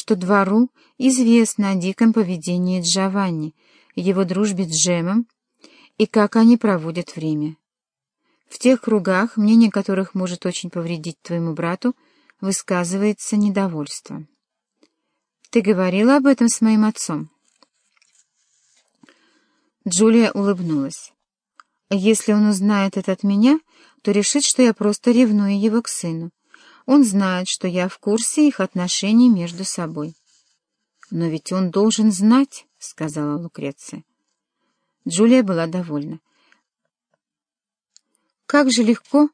что двору известно о диком поведении Джованни, его дружбе с Джемом и как они проводят время. В тех кругах, мнение которых может очень повредить твоему брату, высказывается недовольство. Ты говорила об этом с моим отцом? Джулия улыбнулась. Если он узнает это от меня, то решит, что я просто ревную его к сыну. Он знает, что я в курсе их отношений между собой. «Но ведь он должен знать», — сказала Лукреция. Джулия была довольна. Как же легко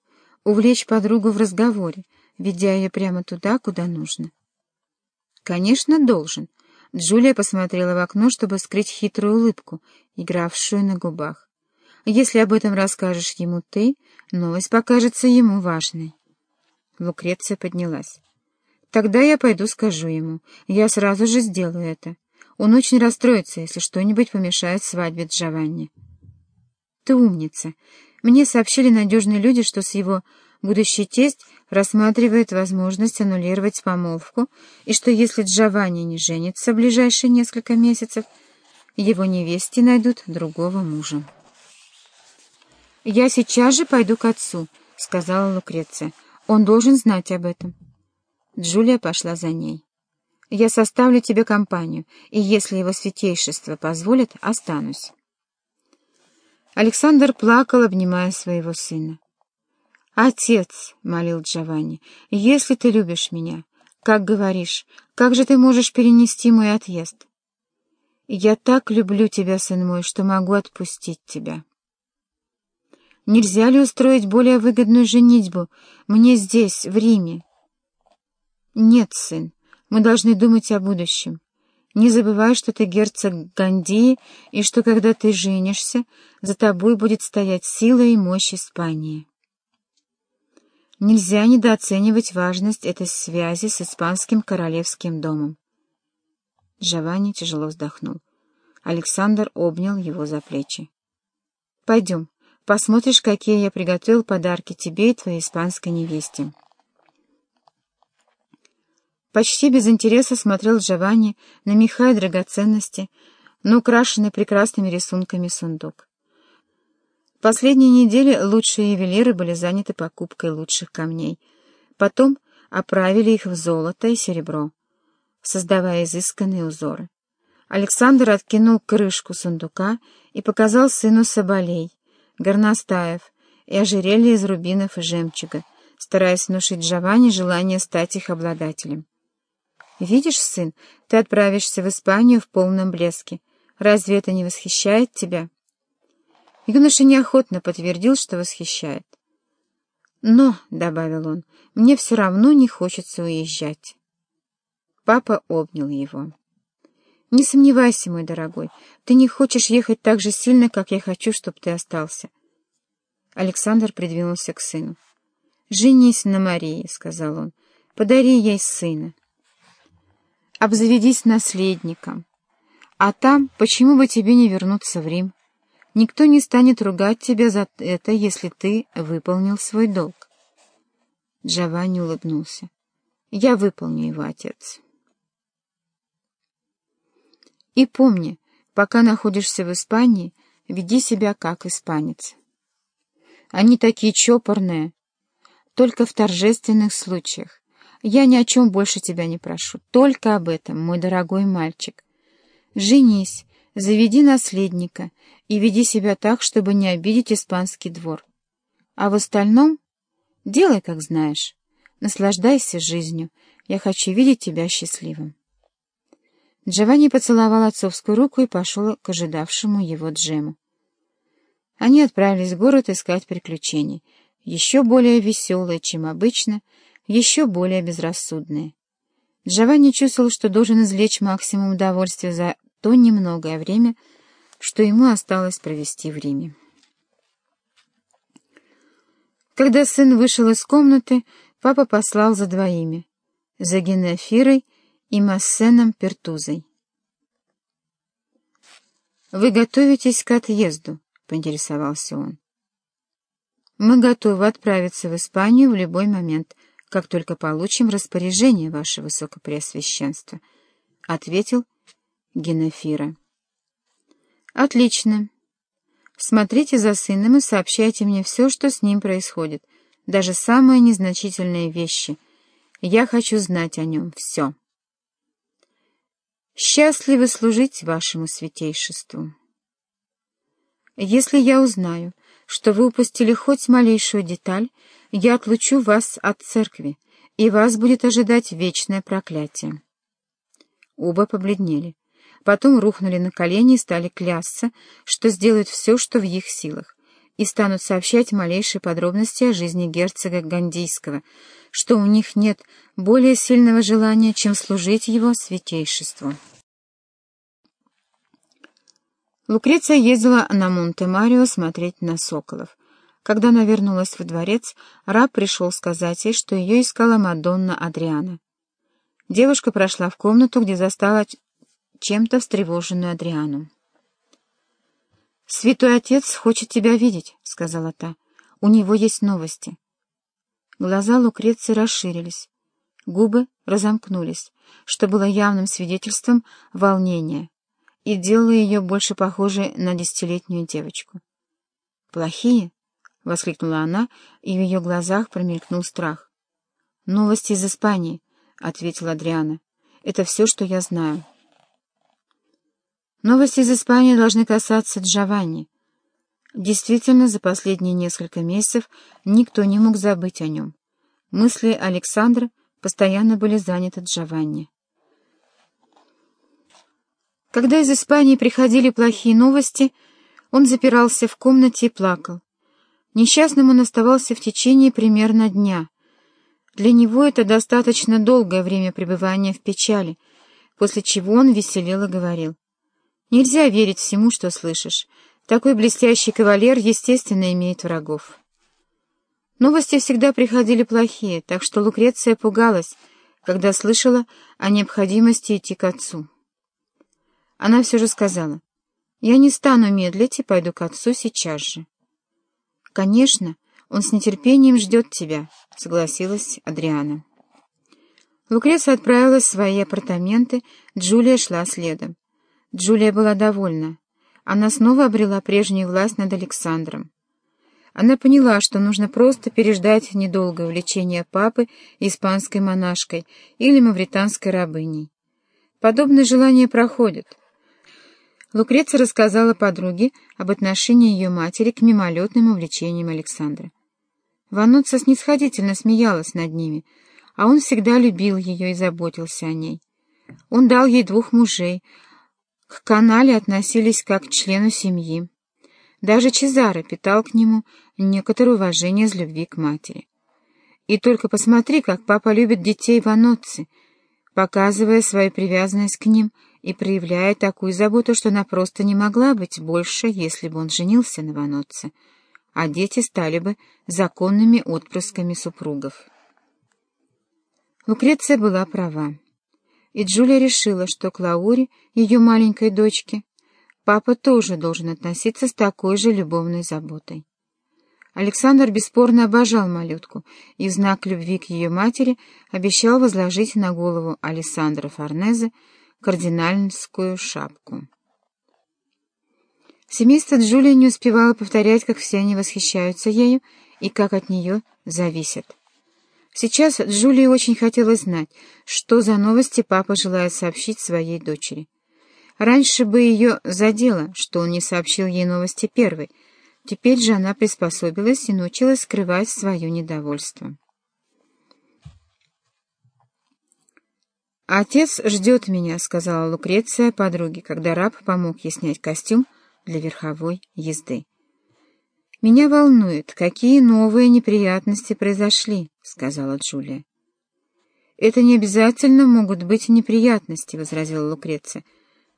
увлечь подругу в разговоре, ведя ее прямо туда, куда нужно. «Конечно, должен». Джулия посмотрела в окно, чтобы скрыть хитрую улыбку, игравшую на губах. «Если об этом расскажешь ему ты, новость покажется ему важной». Лукреция поднялась. «Тогда я пойду скажу ему. Я сразу же сделаю это. Он очень расстроится, если что-нибудь помешает свадьбе Джованни». «Ты умница. Мне сообщили надежные люди, что с его будущий тесть рассматривает возможность аннулировать помолвку, и что если Джованни не женится в ближайшие несколько месяцев, его невесте найдут другого мужа. «Я сейчас же пойду к отцу», — сказала Лукреция. Он должен знать об этом. Джулия пошла за ней. «Я составлю тебе компанию, и если его святейшество позволит, останусь». Александр плакал, обнимая своего сына. «Отец», — молил Джованни, — «если ты любишь меня, как говоришь, как же ты можешь перенести мой отъезд?» «Я так люблю тебя, сын мой, что могу отпустить тебя». Нельзя ли устроить более выгодную женитьбу мне здесь, в Риме? Нет, сын, мы должны думать о будущем. Не забывай, что ты герцог Гандии, и что, когда ты женишься, за тобой будет стоять сила и мощь Испании. Нельзя недооценивать важность этой связи с испанским королевским домом. Джованни тяжело вздохнул. Александр обнял его за плечи. — Пойдем. Посмотришь, какие я приготовил подарки тебе и твоей испанской невесте. Почти без интереса смотрел Джованни на меха и драгоценности, на украшенный прекрасными рисунками сундук. Последние недели лучшие ювелиры были заняты покупкой лучших камней. Потом оправили их в золото и серебро, создавая изысканные узоры. Александр откинул крышку сундука и показал сыну соболей, горностаев и ожерелье из рубинов и жемчуга, стараясь внушить Джованни желание стать их обладателем. «Видишь, сын, ты отправишься в Испанию в полном блеске. Разве это не восхищает тебя?» Юноша неохотно подтвердил, что восхищает. «Но», — добавил он, — «мне все равно не хочется уезжать». Папа обнял его. «Не сомневайся, мой дорогой, ты не хочешь ехать так же сильно, как я хочу, чтобы ты остался». Александр придвинулся к сыну. «Женись на Марии», — сказал он, — «подари ей сына. Обзаведись наследником. А там, почему бы тебе не вернуться в Рим? Никто не станет ругать тебя за это, если ты выполнил свой долг». Джованни улыбнулся. «Я выполню его, отец». И помни, пока находишься в Испании, веди себя как испанец. Они такие чопорные, только в торжественных случаях. Я ни о чем больше тебя не прошу, только об этом, мой дорогой мальчик. Женись, заведи наследника и веди себя так, чтобы не обидеть испанский двор. А в остальном делай, как знаешь. Наслаждайся жизнью. Я хочу видеть тебя счастливым. Джованни поцеловал отцовскую руку и пошел к ожидавшему его Джему. Они отправились в город искать приключений, еще более веселые, чем обычно, еще более безрассудные. Джованни чувствовал, что должен извлечь максимум удовольствия за то немногое время, что ему осталось провести в Риме. Когда сын вышел из комнаты, папа послал за двоими — за Генефирой и Массеном Пертузой. «Вы готовитесь к отъезду?» — поинтересовался он. «Мы готовы отправиться в Испанию в любой момент», как только получим распоряжение, ваше высокопреосвященство», — ответил Генофира. «Отлично. Смотрите за сыном и сообщайте мне все, что с ним происходит, даже самые незначительные вещи. Я хочу знать о нем все. Счастливы служить вашему святейшеству. Если я узнаю, что вы упустили хоть малейшую деталь, я отлучу вас от церкви, и вас будет ожидать вечное проклятие. Оба побледнели. Потом рухнули на колени и стали клясться, что сделают все, что в их силах, и станут сообщать малейшие подробности о жизни герцога Гандийского, что у них нет более сильного желания, чем служить его святейшеству. Лукреция ездила на Монте-Марио смотреть на соколов. Когда она вернулась во дворец, раб пришел сказать ей, что ее искала Мадонна Адриана. Девушка прошла в комнату, где застала чем-то встревоженную Адриану. «Святой отец хочет тебя видеть», — сказала та. «У него есть новости». Глаза Лукреции расширились, губы разомкнулись, что было явным свидетельством волнения и делало ее больше похожей на десятилетнюю девочку. «Плохие?» — воскликнула она, и в ее глазах промелькнул страх. «Новости из Испании», — ответила Адриана. «Это все, что я знаю». Новости из Испании должны касаться Джованни. Действительно, за последние несколько месяцев никто не мог забыть о нем. Мысли Александра постоянно были заняты Джованни. Когда из Испании приходили плохие новости, он запирался в комнате и плакал. Несчастным он оставался в течение примерно дня. Для него это достаточно долгое время пребывания в печали, после чего он веселел и говорил. Нельзя верить всему, что слышишь. Такой блестящий кавалер, естественно, имеет врагов. Новости всегда приходили плохие, так что Лукреция пугалась, когда слышала о необходимости идти к отцу. Она все же сказала, «Я не стану медлить и пойду к отцу сейчас же». «Конечно, он с нетерпением ждет тебя», — согласилась Адриана. Лукреция отправилась в свои апартаменты, Джулия шла следом. Джулия была довольна. Она снова обрела прежнюю власть над Александром. Она поняла, что нужно просто переждать недолгое увлечение папы испанской монашкой или мавританской рабыней. Подобные желания проходят. Лукреция рассказала подруге об отношении ее матери к мимолетным увлечениям Александра. Вануца снисходительно смеялась над ними, а он всегда любил ее и заботился о ней. Он дал ей двух мужей, к канале относились как к члену семьи. Даже Чезаро питал к нему некоторое уважение из любви к матери. И только посмотри, как папа любит детей Ваноцци, показывая свою привязанность к ним и проявляя такую заботу, что она просто не могла быть больше, если бы он женился на Ваноцци, а дети стали бы законными отпрысками супругов. Лукреция была права и Джулия решила, что к Лауре, ее маленькой дочке, папа тоже должен относиться с такой же любовной заботой. Александр бесспорно обожал малютку и в знак любви к ее матери обещал возложить на голову Александра Форнезе кардинальскую шапку. Семейство Джулия не успевало повторять, как все они восхищаются ею и как от нее зависят. Сейчас Джулии очень хотелось знать, что за новости папа желает сообщить своей дочери. Раньше бы ее задело, что он не сообщил ей новости первой. Теперь же она приспособилась и научилась скрывать свое недовольство. «Отец ждет меня», — сказала Лукреция подруге, когда раб помог ей снять костюм для верховой езды. «Меня волнует, какие новые неприятности произошли», — сказала Джулия. «Это не обязательно могут быть неприятности», — возразила Лукреция.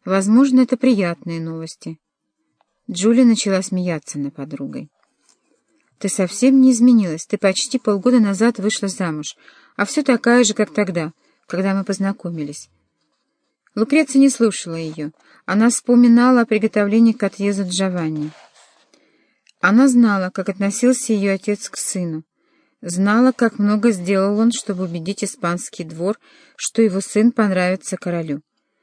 «Возможно, это приятные новости». Джулия начала смеяться над подругой. «Ты совсем не изменилась. Ты почти полгода назад вышла замуж, а все такая же, как тогда, когда мы познакомились». Лукреция не слушала ее. Она вспоминала о приготовлении к отъезду Джованни. Она знала, как относился ее отец к сыну. Знала, как много сделал он, чтобы убедить испанский двор, что его сын понравится королю.